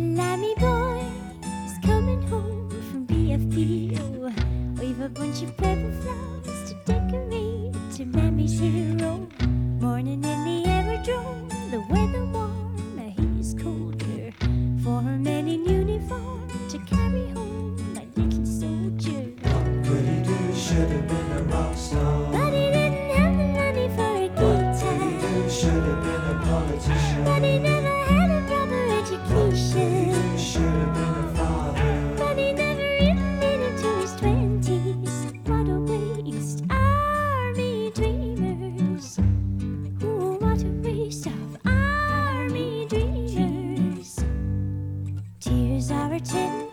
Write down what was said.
Shalami boy is coming home from BFB. Oh, we've a bunch of purple flowers to decorate to Mammy's hero. Morning. searching